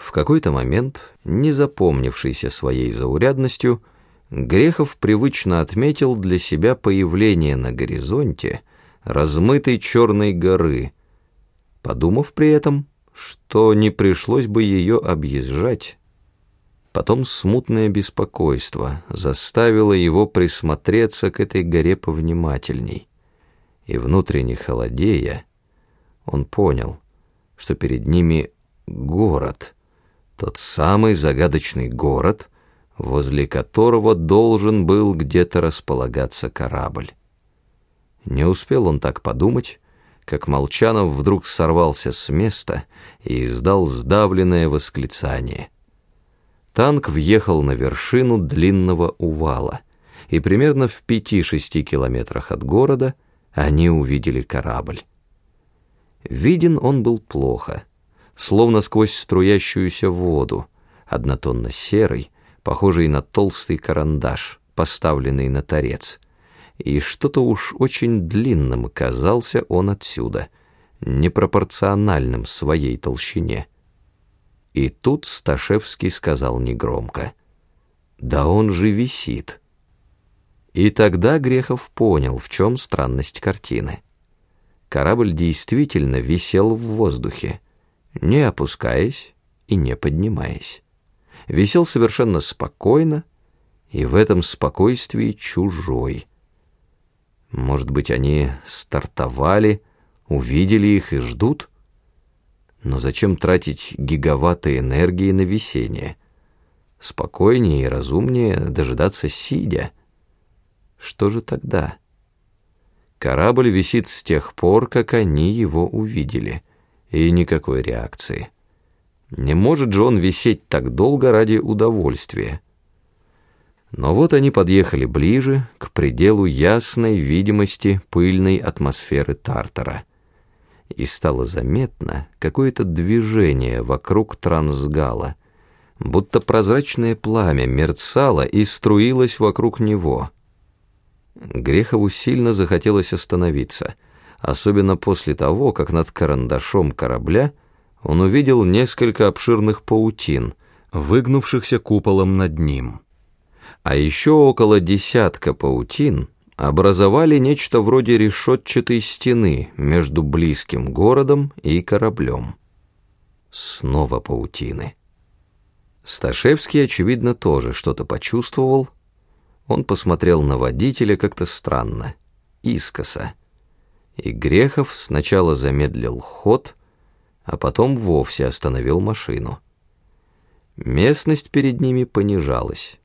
В какой-то момент, не запомнившийся своей заурядностью, Грехов привычно отметил для себя появление на горизонте размытой черной горы, подумав при этом, что не пришлось бы ее объезжать. Потом смутное беспокойство заставило его присмотреться к этой горе повнимательней, и внутренне холодея, он понял, что перед ними город — тот самый загадочный город, возле которого должен был где-то располагаться корабль. Не успел он так подумать, как Молчанов вдруг сорвался с места и издал сдавленное восклицание. Танк въехал на вершину длинного увала, и примерно в пяти-шести километрах от города они увидели корабль. Виден он был плохо — словно сквозь струящуюся воду, однотонно серый, похожий на толстый карандаш, поставленный на торец. И что-то уж очень длинным казался он отсюда, непропорциональным своей толщине. И тут Сташевский сказал негромко, «Да он же висит». И тогда Грехов понял, в чем странность картины. Корабль действительно висел в воздухе, не опускаясь и не поднимаясь. Висел совершенно спокойно, и в этом спокойствии чужой. Может быть, они стартовали, увидели их и ждут? Но зачем тратить гигаватты энергии на висение? Спокойнее и разумнее дожидаться сидя. Что же тогда? Корабль висит с тех пор, как они его увидели — и никакой реакции. Не может же он висеть так долго ради удовольствия. Но вот они подъехали ближе, к пределу ясной видимости пыльной атмосферы Тартара. И стало заметно какое-то движение вокруг трансгала, будто прозрачное пламя мерцало и струилось вокруг него. Грехову сильно захотелось остановиться — особенно после того, как над карандашом корабля он увидел несколько обширных паутин, выгнувшихся куполом над ним. А еще около десятка паутин образовали нечто вроде решетчатой стены между близким городом и кораблем. Снова паутины. Сташевский, очевидно, тоже что-то почувствовал. Он посмотрел на водителя как-то странно, искоса и Грехов сначала замедлил ход, а потом вовсе остановил машину. Местность перед ними понижалась,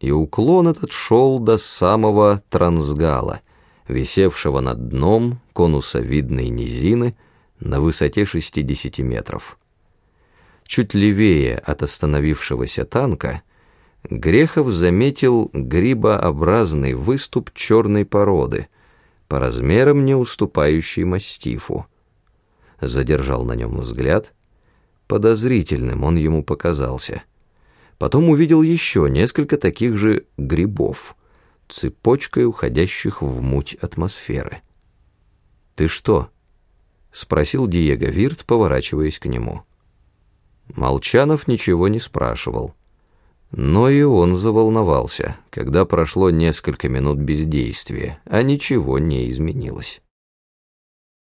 и уклон этот шел до самого трансгала, висевшего над дном конусовидной низины на высоте 60 метров. Чуть левее от остановившегося танка Грехов заметил грибообразный выступ черной породы — по размерам не уступающий мастифу. Задержал на нем взгляд. Подозрительным он ему показался. Потом увидел еще несколько таких же грибов, цепочкой уходящих в муть атмосферы. «Ты что?» — спросил Диего Вирт, поворачиваясь к нему. Молчанов ничего не спрашивал. Но и он заволновался, когда прошло несколько минут бездействия, а ничего не изменилось.